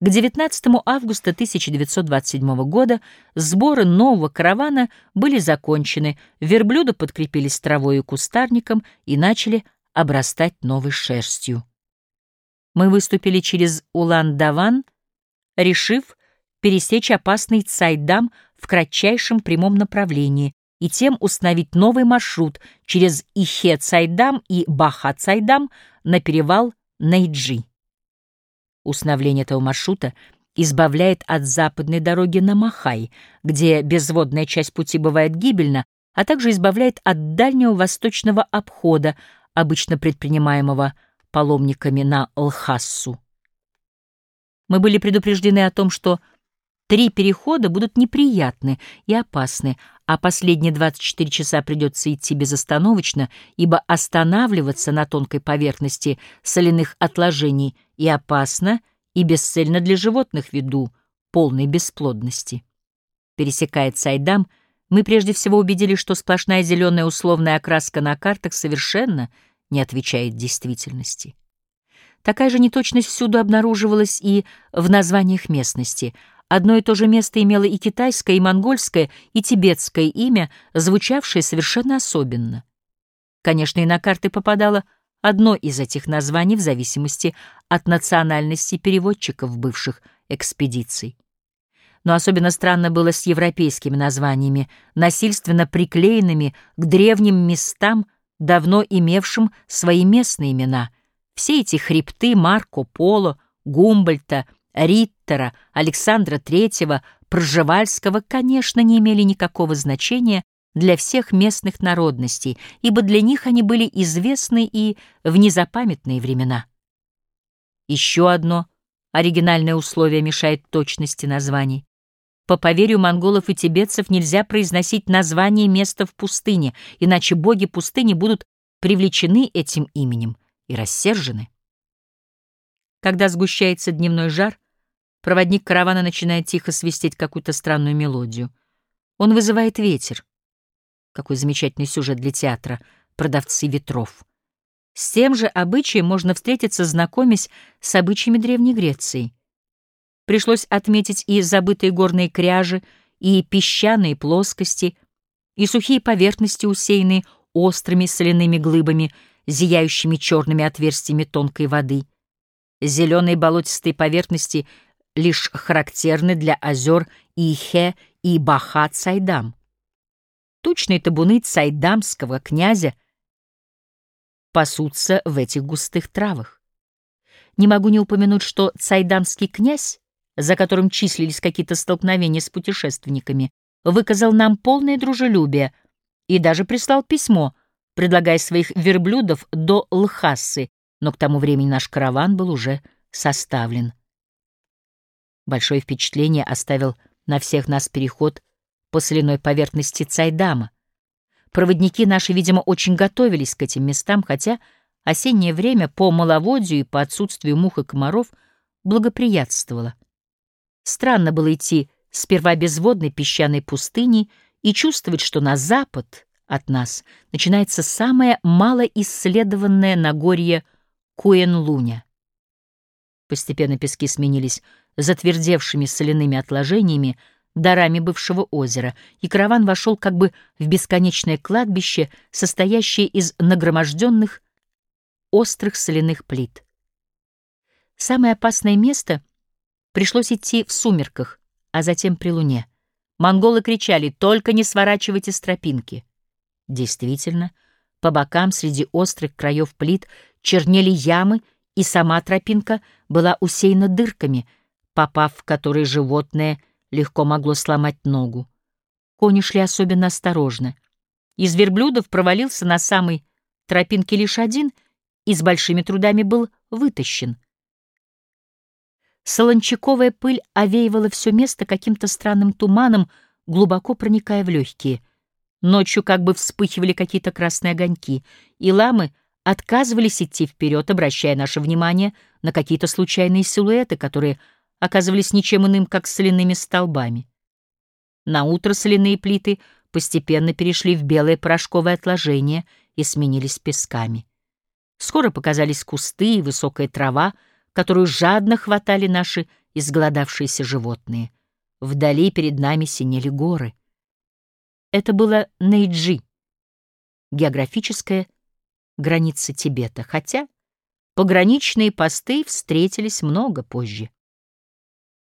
К 19 августа 1927 года сборы нового каравана были закончены, верблюда подкрепились травой и кустарником и начали обрастать новой шерстью. Мы выступили через Улан-Даван, решив пересечь опасный Цайдам в кратчайшем прямом направлении и тем установить новый маршрут через Ихе-Цайдам и Баха-Цайдам на перевал Найджи. Установление этого маршрута избавляет от западной дороги на Махай, где безводная часть пути бывает гибельна, а также избавляет от дальнего восточного обхода, обычно предпринимаемого паломниками на Лхассу. Мы были предупреждены о том, что три перехода будут неприятны и опасны, а последние 24 часа придется идти безостановочно, ибо останавливаться на тонкой поверхности соляных отложений и опасно, и бесцельно для животных ввиду полной бесплодности. Пересекая Цайдам, мы прежде всего убедились, что сплошная зеленая условная окраска на картах совершенно не отвечает действительности. Такая же неточность всюду обнаруживалась и в названиях местности — Одно и то же место имело и китайское, и монгольское, и тибетское имя, звучавшее совершенно особенно. Конечно, и на карты попадало одно из этих названий в зависимости от национальности переводчиков бывших экспедиций. Но особенно странно было с европейскими названиями, насильственно приклеенными к древним местам, давно имевшим свои местные имена. Все эти хребты Марко Поло, Гумбольта — Риттера, Александра III, Пржевальского, конечно, не имели никакого значения для всех местных народностей, ибо для них они были известны и в незапамятные времена. Еще одно оригинальное условие мешает точности названий. По поверью монголов и тибетцев нельзя произносить название места в пустыне, иначе боги пустыни будут привлечены этим именем и рассержены. Когда сгущается дневной жар, проводник каравана начинает тихо свистеть какую-то странную мелодию. Он вызывает ветер. Какой замечательный сюжет для театра «Продавцы ветров». С тем же обычаем можно встретиться, знакомясь с обычаями Древней Греции. Пришлось отметить и забытые горные кряжи, и песчаные плоскости, и сухие поверхности, усеянные острыми соляными глыбами, зияющими черными отверстиями тонкой воды — Зеленые болотистые поверхности лишь характерны для озер Ихе и Баха-Цайдам. Тучные табуны цайдамского князя пасутся в этих густых травах. Не могу не упомянуть, что цайдамский князь, за которым числились какие-то столкновения с путешественниками, выказал нам полное дружелюбие и даже прислал письмо, предлагая своих верблюдов до Лхасы, но к тому времени наш караван был уже составлен. Большое впечатление оставил на всех нас переход по соляной поверхности Цайдама. Проводники наши, видимо, очень готовились к этим местам, хотя осеннее время по маловодью и по отсутствию мух и комаров благоприятствовало. Странно было идти сперва безводной песчаной пустыней и чувствовать, что на запад от нас начинается самое малоисследованное Нагорье Куэн-Луня. Постепенно пески сменились затвердевшими соляными отложениями, дарами бывшего озера, и караван вошел как бы в бесконечное кладбище, состоящее из нагроможденных острых соляных плит. Самое опасное место пришлось идти в сумерках, а затем при луне. Монголы кричали «Только не сворачивайте с тропинки!» Действительно, по бокам среди острых краев плит чернели ямы, и сама тропинка была усеяна дырками, попав в которые животное легко могло сломать ногу. Кони шли особенно осторожно. Из верблюдов провалился на самой тропинке лишь один и с большими трудами был вытащен. Солончаковая пыль овеивала все место каким-то странным туманом, глубоко проникая в легкие. Ночью как бы вспыхивали какие-то красные огоньки, и ламы — отказывались идти вперед, обращая наше внимание на какие-то случайные силуэты, которые оказывались ничем иным, как соляными столбами. На утро соляные плиты постепенно перешли в белое порошковое отложение и сменились песками. Скоро показались кусты и высокая трава, которую жадно хватали наши изголодавшиеся животные. Вдали перед нами синели горы. Это было Нейджи, географическая граница Тибета, хотя пограничные посты встретились много позже.